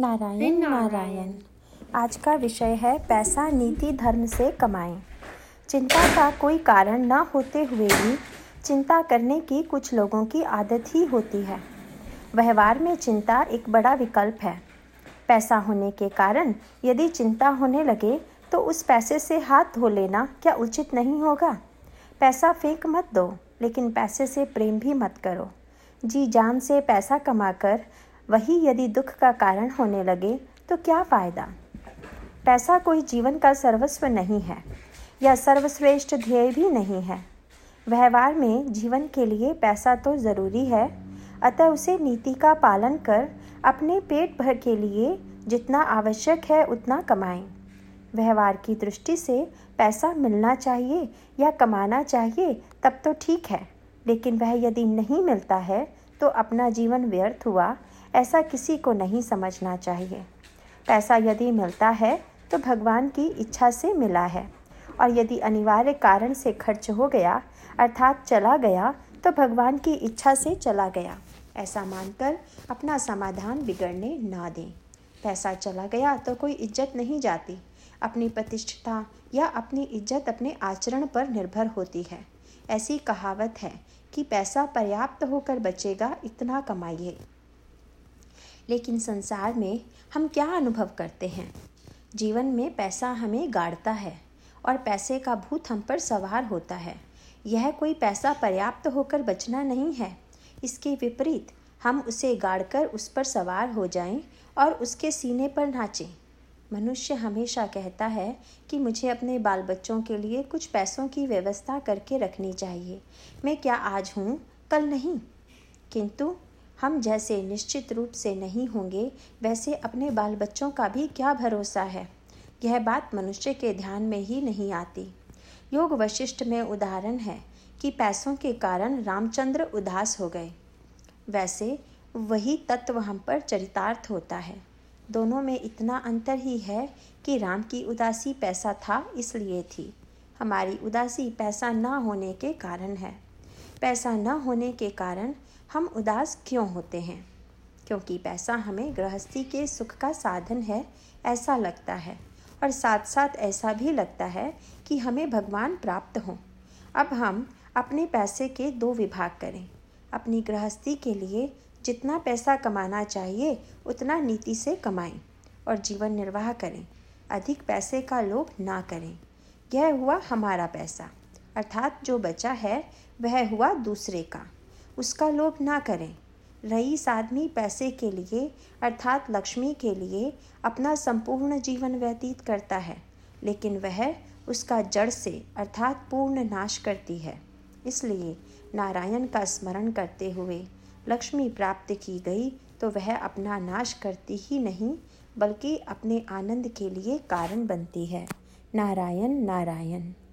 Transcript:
नारायण नारायण। आज का विषय है पैसा नीति धर्म से कमाएँ। चिंता का कोई कारण न होते हुए भी चिंता करने की कुछ लोगों की आदत ही होती है। व्यवहार में चिंता एक बड़ा विकल्प है। पैसा होने के कारण यदि चिंता होने लगे तो उस पैसे से हाथ धो लेना क्या उचित नहीं होगा? पैसा फेंक मत दो लेकिन पैसे से प्रेम भी मत करो। जी जान से पैसा कमाकर वही यदि दुख का कारण होने लगे तो क्या फ़ायदा? पैसा कोई जीवन का सर्वस्व नहीं है, या सर्वश्रेष्ठ ध्येय भी नहीं है। व्यवहार में जीवन के लिए पैसा तो ज़रूरी है, अतः उसे नीति का पालन कर अपने पेट भर के लिए जितना आवश्यक है उतना कमाएँ। व्यवहार की दृष्टि से पैसा मिलना चाहिए या कमाना चाहिए, तब तो ठीक है, लेकिन वह यदि नहीं मिलता है तो अपना जीवन व्यर्थ हुआ ऐसा किसी को नहीं समझना चाहिए। पैसा यदि मिलता है तो भगवान की इच्छा से मिला है। और यदि अनिवार्य कारण से खर्च हो गया, अर्थात चला गया तो भगवान की इच्छा से चला गया। ऐसा मानकर अपना समाधान बिगड़ने ना दें। पैसा चला गया तो कोई इज़्ज़त नहीं जाती। अपनी प्रतिष्ठा या अपनी इज़्ज़त अपने आचरण पर निर्भर होती है। ऐसी कहावत है कि पैसा पर्याप्त होकर बचेगा, इतना कमाइए। लेकिन संसार में हम क्या अनुभव करते हैं? जीवन में पैसा हमें गाड़ता है और पैसे का भूत हम पर सवार होता है। यह कोई पैसा पर्याप्त होकर बचना नहीं है। इसके विपरीत, हम उसे गाड़कर उस पर सवार हो जाएँ और उसके सीने पर नाचें। मनुष्य हमेशा कहता है कि मुझे अपने बाल बच्चों के लिए कुछ पैसों की व्यवस्था करके रखनी चाहिए। मैं क्या आज हूँ? कल नहीं। किंतु हम जैसे निश्चित रूप से नहीं होंगे, वैसे अपने बाल बच्चों का भी क्या भरोसा है? यह बात मनुष्य के ध्यान में ही नहीं आती। योग वशिष्ठ में उदाहरण है कि पैसों के कारण रामचंद्र उदास हो गए। वैसे वही तत्व हम पर चरितार्थ होता है। दोनों में इतना अंतर ही है कि राम की उदासी पैसा था इसलिए थी। हमारी उदासी पैसा न होने के कारण है। पैसा न होने के कारण हम उदास क्यों होते हैं? क्योंकि पैसा हमें गृहस्थी के सुख का साधन है, ऐसा लगता है। और साथ साथ ऐसा भी लगता है कि हमें भगवान प्राप्त हों। अब हम अपने पैसे के दो विभाग करें। अपनी गृहस्थी के लिए जितना पैसा कमाना चाहिए, उतना नीति से कमाएँ और जीवन निर्वाह करें। अधिक पैसे का लोभ ना करें। यह हुआ हमारा पैसा। अर्थात जो बचा है, वह हुआ दूसरे का। उसका लोभ ना करें। रईस आदमी पैसे के लिए, अर्थात लक्ष्मी के लिए, अपना संपूर्ण जीवन व्यतीत करता है, लेकिन वह उसका जड़ से, अर्थात पूर्ण नाश करती है। इसलिए नारायण का स्मरण करते हुए लक्ष्मी प्राप्त की गई तो वह अपना नाश करती ही नहीं, बल्कि अपने आनंद के लिए कारण बनती है। नारायण नारायण।